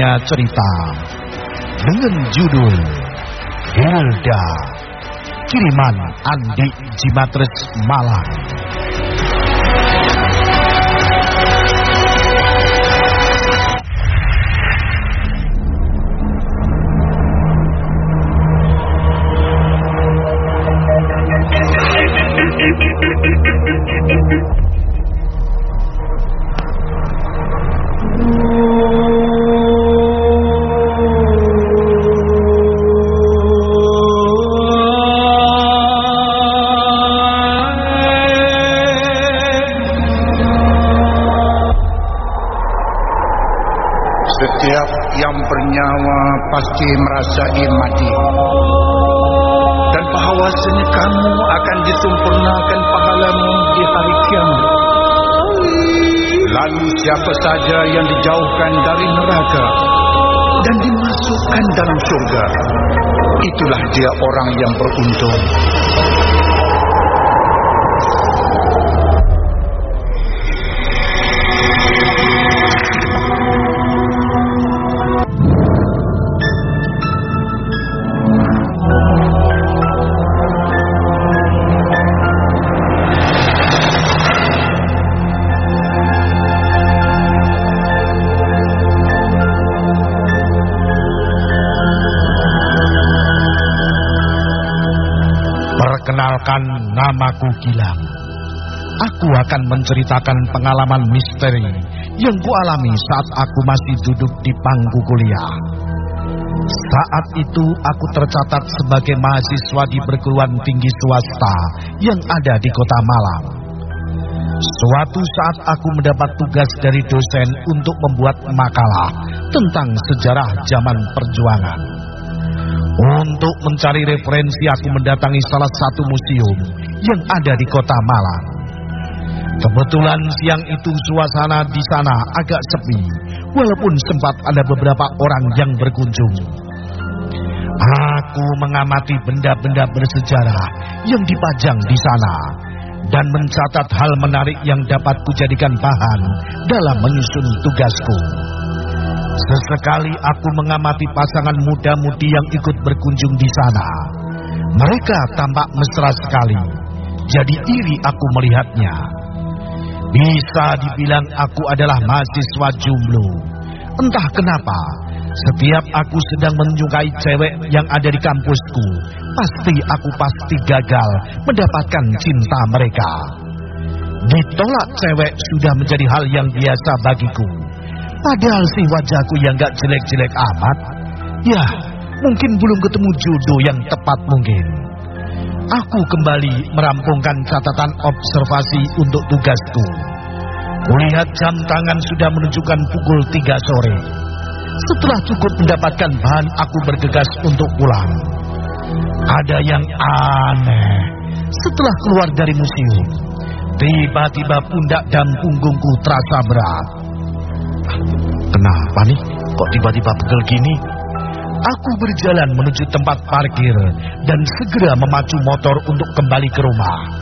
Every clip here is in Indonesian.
punya cerita dengan judul Hilda kiriman Andi Jimatres Malang. Pasti merasai mati. Dan bahawasanya kamu akan disempurnakan pahalamu di hari kiamat. Lalu siapa saja yang dijauhkan dari neraka dan dimasukkan dalam surga, itulah dia orang yang beruntung. Perkenalkan namaku Gilang. Aku akan menceritakan pengalaman misteri yang kualami saat aku masih duduk di pangku kuliah. Saat itu aku tercatat sebagai mahasiswa di perguruan tinggi swasta yang ada di kota Malang. Suatu saat aku mendapat tugas dari dosen untuk membuat makalah tentang sejarah zaman perjuangan. Untuk mencari referensi aku mendatangi salah satu museum yang ada di kota Malang. Kebetulan siang itu suasana di sana agak sepi, walaupun sempat ada beberapa orang yang berkunjung. Aku mengamati benda-benda bersejarah yang dipajang di sana dan mencatat hal menarik yang dapat kujadikan bahan dalam menyusun tugasku. Sesekali aku mengamati pasangan muda-mudi yang ikut berkunjung di sana. Mereka tampak mesra sekali. Jadi iri aku melihatnya. Bisa dibilang aku adalah mahasiswa jomblo. Entah kenapa, setiap aku sedang menyukai cewek yang ada di kampusku, pasti aku pasti gagal mendapatkan cinta mereka. Ditolak cewek sudah menjadi hal yang biasa bagiku. Padahal si wajahku yang gak jelek-jelek amat. Ya, mungkin belum ketemu jodoh yang tepat mungkin. Aku kembali merampungkan catatan observasi untuk tugasku. Kulihat jam tangan sudah menunjukkan pukul 3 sore. Setelah cukup mendapatkan bahan, aku bergegas untuk pulang. Ada yang aneh. Setelah keluar dari museum, tiba-tiba pundak dan punggungku terasa berat. Kenapa nih? Kok tiba-tiba pegel gini? Aku berjalan menuju tempat parkir dan segera memacu motor untuk kembali ke rumah.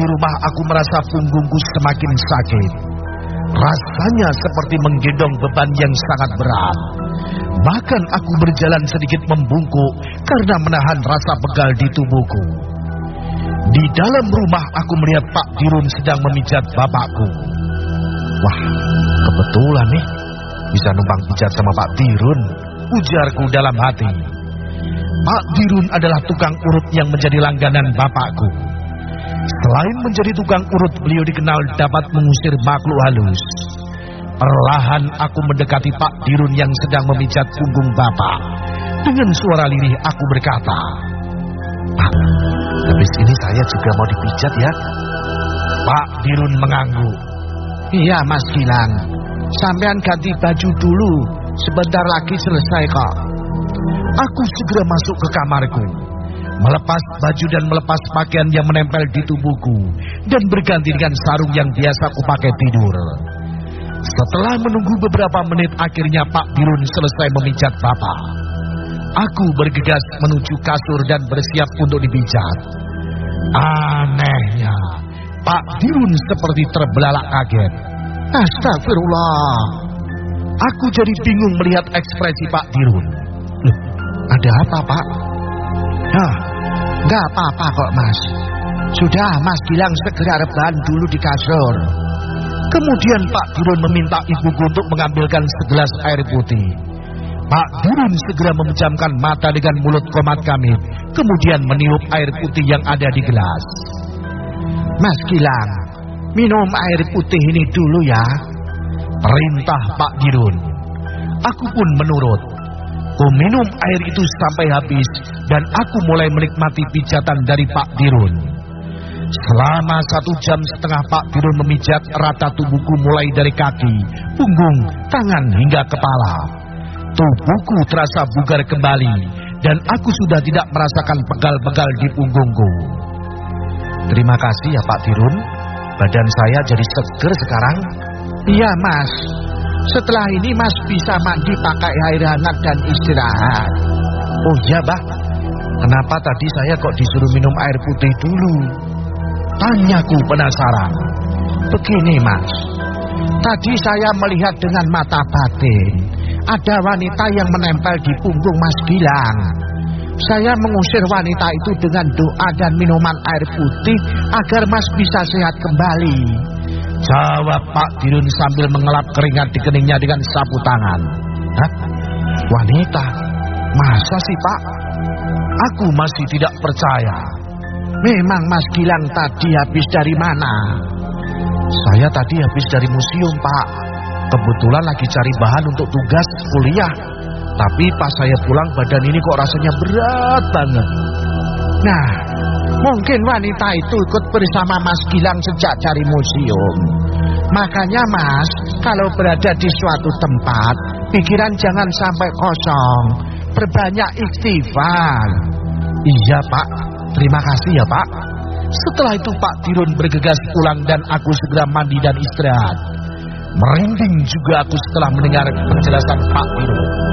Di rumah aku merasa punggungku semakin sakit. Rasanya seperti menggendong beban yang sangat berat. Bahkan aku berjalan sedikit membungkuk karena menahan rasa pegal di tubuhku. Di dalam rumah aku melihat Pak Dirun sedang memijat bapakku. Wah, kebetulan nih bisa numpang pijat sama Pak Dirun, ujarku dalam hati. Pak Dirun adalah tukang urut yang menjadi langganan bapakku. Selain menjadi tukang urut, beliau dikenal dapat mengusir makhluk halus. Perlahan aku mendekati Pak Dirun yang sedang memijat punggung bapak. Dengan suara lirih aku berkata, Pak, habis ini saya juga mau dipijat ya. Pak Dirun mengangguk. Iya Mas Gilang, sampean ganti baju dulu, sebentar lagi selesai kok. Aku segera masuk ke kamarku. Melepas baju dan melepas pakaian yang menempel di tubuhku, dan berganti dengan sarung yang biasa kupakai tidur. Setelah menunggu beberapa menit, akhirnya Pak Dirun selesai memijat Bapak. Aku bergegas menuju kasur dan bersiap untuk dipijat. Anehnya, Pak Dirun seperti terbelalak kaget. Astagfirullah. Aku jadi bingung melihat ekspresi Pak Dirun. Loh, ada apa Pak? Nah, nggak apa-apa kok Mas. Sudah Mas bilang segera rebahan dulu di kasur. Kemudian Pak Dirun meminta ibuku untuk mengambilkan segelas air putih. Pak Dirun segera memejamkan mata dengan mulut komat kami, kemudian meniup air putih yang ada di gelas. Mas Gilang, minum air putih ini dulu ya. Perintah Pak Dirun. Aku pun menurut. Ku minum air itu sampai habis dan aku mulai menikmati pijatan dari Pak Dirun. Selama satu jam setengah Pak Dirun memijat rata tubuhku mulai dari kaki, punggung, tangan hingga kepala. Tubuhku terasa bugar kembali dan aku sudah tidak merasakan pegal-pegal di punggungku. Terima kasih ya Pak Dirun. Badan saya jadi seger sekarang. Iya Mas. Setelah ini Mas bisa mandi pakai air hangat dan istirahat. Oh iya Bah. Kenapa tadi saya kok disuruh minum air putih dulu? Tanyaku penasaran. Begini Mas. Tadi saya melihat dengan mata batin. Ada wanita yang menempel di punggung Mas Gilang. Saya mengusir wanita itu dengan doa dan minuman air putih agar Mas bisa sehat kembali. Jawab Pak Dirun sambil mengelap keringat di keningnya dengan sapu tangan. Hah? Wanita? Masa sih Pak? Aku masih tidak percaya. Memang Mas Gilang tadi habis dari mana? Saya tadi habis dari museum Pak. Kebetulan lagi cari bahan untuk tugas kuliah. Tapi pas saya pulang badan ini kok rasanya berat banget. Nah, mungkin wanita itu ikut bersama Mas Gilang sejak cari museum. Makanya Mas, kalau berada di suatu tempat, pikiran jangan sampai kosong. Perbanyak istighfar. Iya Pak, terima kasih ya Pak. Setelah itu Pak Tirun bergegas pulang dan aku segera mandi dan istirahat. Merinding juga aku setelah mendengar penjelasan Pak Tirun.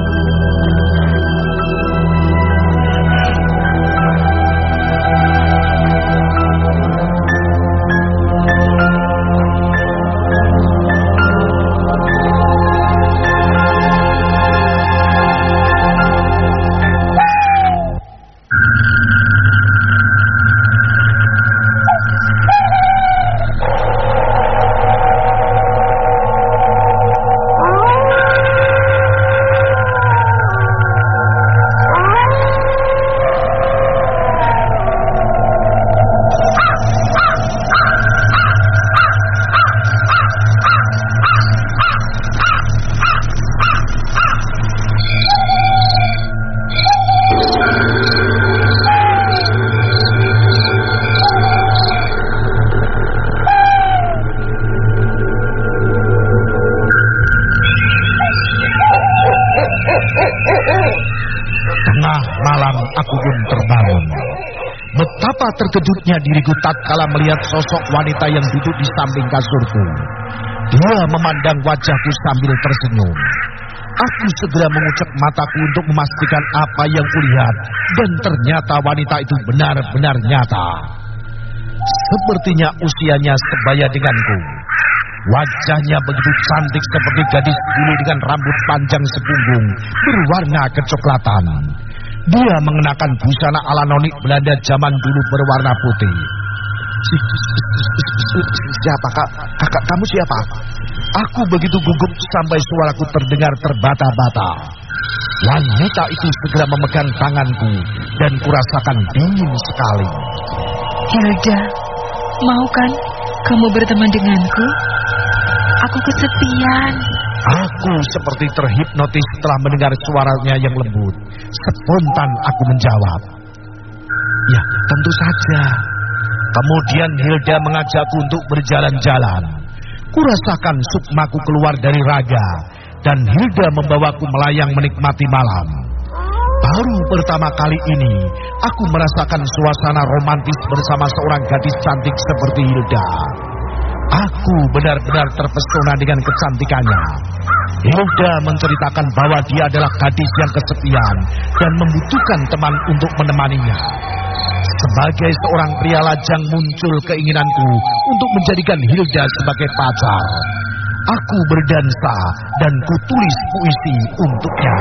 Terkejutnya diriku tatkala melihat sosok wanita yang duduk di samping kasurku. Dia memandang wajahku sambil tersenyum. Aku segera mengucek mataku untuk memastikan apa yang kulihat dan ternyata wanita itu benar-benar nyata. Sepertinya usianya sebaya denganku. Wajahnya begitu cantik seperti gadis bulu dengan rambut panjang sepunggung berwarna kecoklatan. Dia mengenakan busana ala nonik Belanda zaman dulu berwarna putih. Siapa kak? Kakak kamu siapa? Aku begitu gugup sampai suaraku terdengar terbata-bata. Wanita itu segera memegang tanganku dan kurasakan dingin sekali. Hilda, mau kan kamu berteman denganku? Aku kesepian. Aku seperti terhipnotis setelah mendengar suaranya yang lembut. Spontan aku menjawab. Ya, tentu saja. Kemudian Hilda mengajakku untuk berjalan-jalan. Kurasakan sukmaku keluar dari raga dan Hilda membawaku melayang menikmati malam. Baru pertama kali ini aku merasakan suasana romantis bersama seorang gadis cantik seperti Hilda. Aku benar-benar terpesona dengan kecantikannya. Hilda menceritakan bahwa dia adalah gadis yang kesepian dan membutuhkan teman untuk menemaninya. Sebagai seorang pria lajang muncul keinginanku untuk menjadikan Hilda sebagai pacar. Aku berdansa dan kutulis puisi untuknya.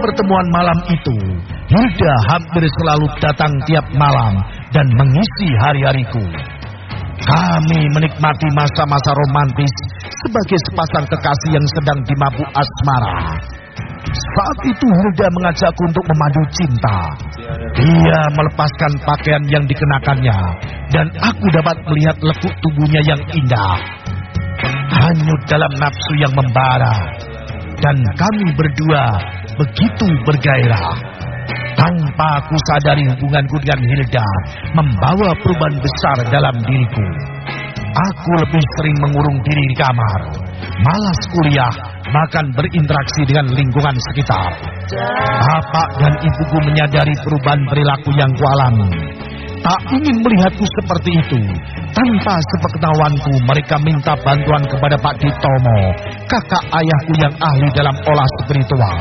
Pertemuan malam itu, Hilda hampir selalu datang tiap malam dan mengisi hari-hariku. Kami menikmati masa-masa romantis sebagai sepasang kekasih yang sedang dimabuk asmara. Saat itu Hilda mengajakku untuk memadu cinta. Dia melepaskan pakaian yang dikenakannya dan aku dapat melihat lekuk tubuhnya yang indah. Hanyut dalam nafsu yang membara. Dan kami berdua begitu bergairah. Tanpa aku sadari hubunganku dengan Hilda membawa perubahan besar dalam diriku. Aku lebih sering mengurung diri di kamar, malas kuliah, bahkan berinteraksi dengan lingkungan sekitar. Bapak dan ibuku menyadari perubahan perilaku yang kualami. tak ingin melihatku seperti itu. Tanpa sepengetahuanku, mereka minta bantuan kepada Pak Ditomo, kakak ayahku yang ahli dalam olah spiritual.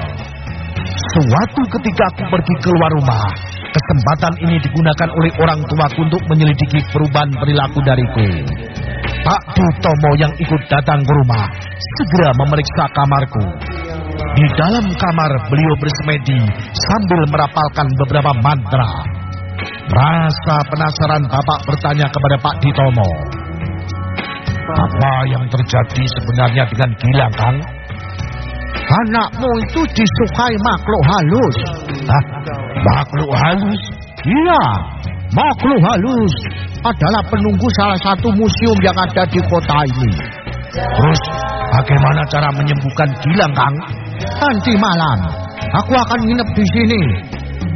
Suatu ketika aku pergi keluar rumah, kesempatan ini digunakan oleh orang tuaku untuk menyelidiki perubahan perilaku dariku. Pak Ditomo yang ikut datang ke rumah segera memeriksa kamarku. Di dalam kamar beliau bersemedi sambil merapalkan beberapa mantra. Rasa penasaran Bapak bertanya kepada Pak Ditomo. Apa yang terjadi sebenarnya dengan Gilang, Kang? Anakmu itu disukai makhluk halus. Hah? Makhluk halus? Iya, makhluk halus adalah penunggu salah satu museum yang ada di kota ini. Terus, bagaimana cara menyembuhkan Gilang, Kang? Nanti malam, aku akan nginep di sini.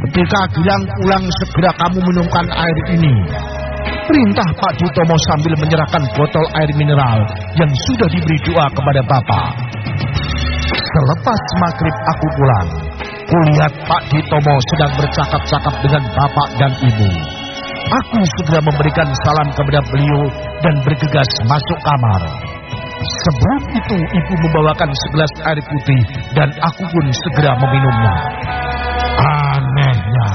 Ketika Gilang pulang, segera kamu minumkan air ini. Perintah Pak Ditomo sambil menyerahkan botol air mineral yang sudah diberi doa kepada Bapak. Selepas maghrib aku pulang, kulihat Pak Ditomo sedang bercakap-cakap dengan Bapak dan Ibu. Aku segera memberikan salam kepada beliau dan bergegas masuk kamar. Sebelum itu ibu membawakan segelas air putih dan aku pun segera meminumnya. Anehnya,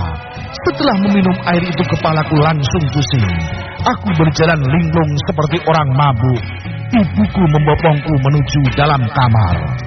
setelah meminum air itu kepalaku langsung pusing. Aku berjalan linglung seperti orang mabuk. Ibuku membopongku menuju dalam kamar.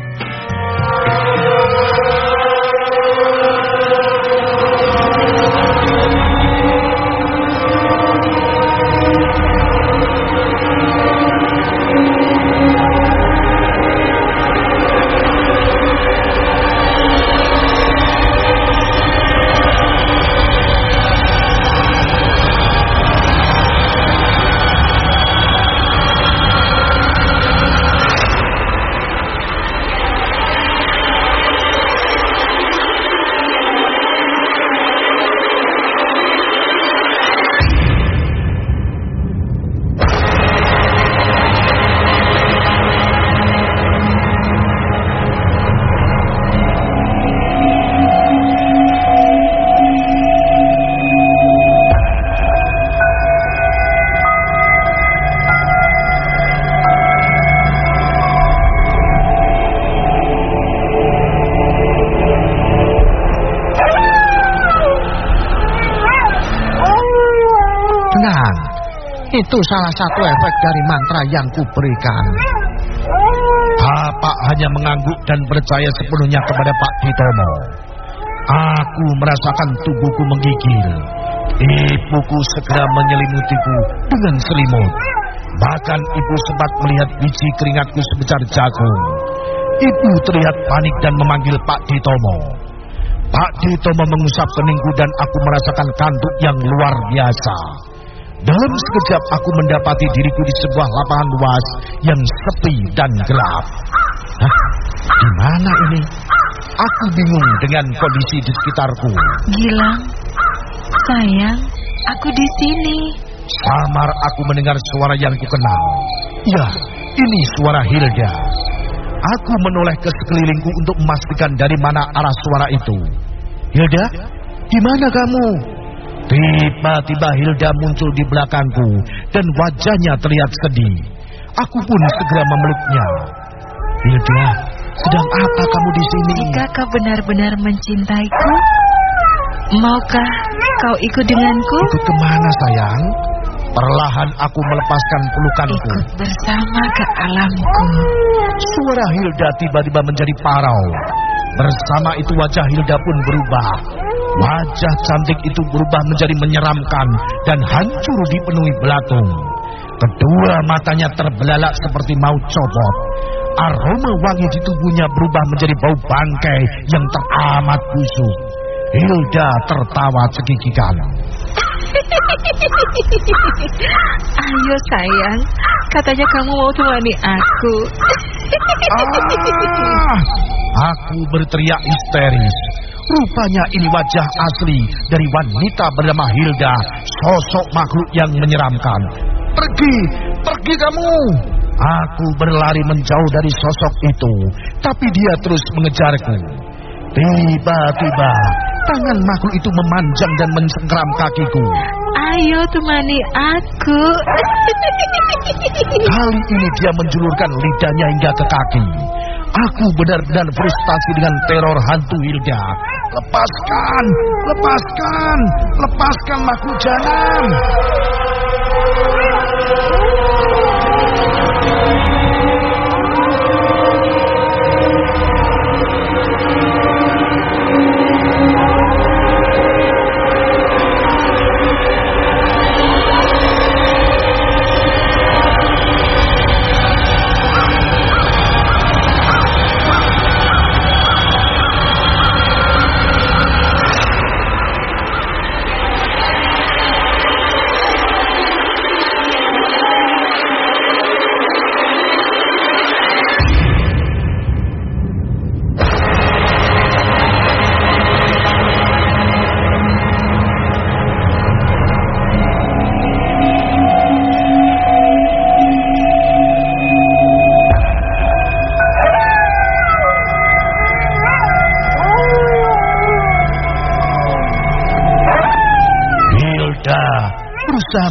Itu salah satu efek dari mantra yang kuberikan. Bapak hanya mengangguk dan percaya sepenuhnya kepada Pak Ditomo. Aku merasakan tubuhku menggigil. Ibuku segera menyelimutiku dengan selimut. Bahkan ibu sempat melihat biji keringatku sebesar jagung. Ibu terlihat panik dan memanggil Pak Ditomo. Pak Ditomo mengusap keningku dan aku merasakan kantuk yang luar biasa. Dalam sekejap aku mendapati diriku di sebuah lapangan luas yang sepi dan gelap. Hah? Di mana ini? Aku bingung dengan kondisi di sekitarku. Gilang, sayang, aku di sini. Samar aku mendengar suara yang kukenal. Ya, ini suara Hilda. Aku menoleh ke sekelilingku untuk memastikan dari mana arah suara itu. Hilda, di mana kamu? Tiba-tiba Hilda muncul di belakangku dan wajahnya terlihat sedih. Aku pun segera memeluknya. Hilda, sedang apa kamu di sini? Jika kau benar-benar mencintaiku, maukah kau ikut denganku? Ikut ke mana sayang? Perlahan aku melepaskan pelukanku. Ikut bersama ke alamku. Suara Hilda tiba-tiba menjadi parau. Bersama itu wajah Hilda pun berubah. Wajah cantik itu berubah menjadi menyeramkan dan hancur dipenuhi belatung. Kedua matanya terbelalak seperti mau copot. Aroma wangi di tubuhnya berubah menjadi bau bangkai yang teramat busuk. Hilda tertawa cekikikan. Ayo sayang, katanya kamu mau temani aku. Ah, aku berteriak histeris. Rupanya ini wajah asli dari wanita bernama Hilda, sosok makhluk yang menyeramkan. Pergi, pergi kamu. Aku berlari menjauh dari sosok itu, tapi dia terus mengejarku. Tiba-tiba Tangan makhluk itu memanjang dan mencengkram kakiku. Ayo temani aku. Kali ini dia menjulurkan lidahnya hingga ke kaki. Aku benar-benar frustasi dengan teror hantu Hilda. Lepaskan, lepaskan, lepaskan makhluk jalan.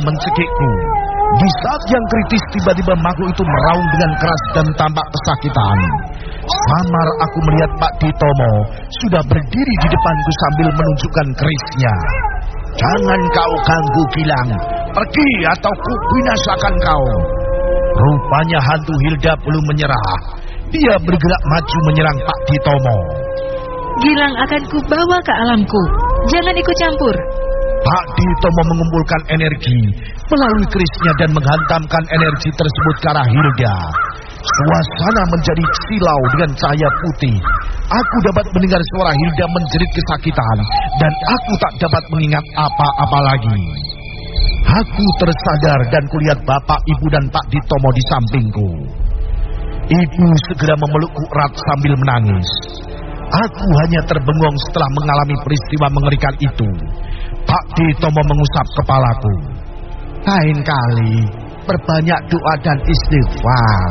Mencekikku. Di saat yang kritis tiba-tiba makhluk itu meraung dengan keras dan tampak kesakitan. Samar aku melihat Pak Ditomo sudah berdiri di depanku sambil menunjukkan kerisnya. Jangan kau ganggu Gilang. Pergi atau ku binasakan kau. Rupanya hantu Hilda belum menyerah. Dia bergerak maju menyerang Pak Ditomo. Gilang akan kubawa ke alamku. Jangan ikut campur. Pak Ditomo mengumpulkan energi melalui kerisnya dan menghantamkan energi tersebut ke arah Hilda. Suasana menjadi silau dengan cahaya putih. Aku dapat mendengar suara Hilda menjerit kesakitan dan aku tak dapat mengingat apa-apa lagi. Aku tersadar dan kulihat bapak, ibu dan Pak Ditomo di sampingku. Ibu segera memelukku erat sambil menangis. Aku hanya terbengong setelah mengalami peristiwa mengerikan itu. Pak Ditomo mengusap kepalaku. Lain kali, perbanyak doa dan istighfar.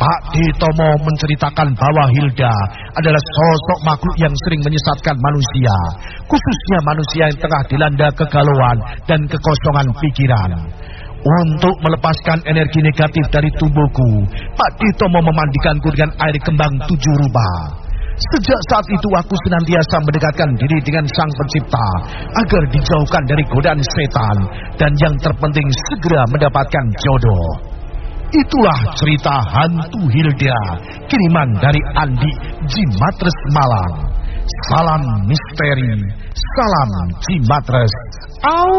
Pak Ditomo menceritakan bahwa Hilda adalah sosok makhluk yang sering menyesatkan manusia, khususnya manusia yang tengah dilanda kegalauan dan kekosongan pikiran. Untuk melepaskan energi negatif dari tubuhku, Pak Ditomo memandikanku dengan air kembang tujuh rubah. Sejak saat itu aku senantiasa mendekatkan diri dengan Sang Pencipta agar dijauhkan dari godaan setan dan yang terpenting segera mendapatkan jodoh. Itulah cerita hantu Hilda, kiriman dari Andi Jimatres Malang. Salam misteri, salam Jimatres. Au!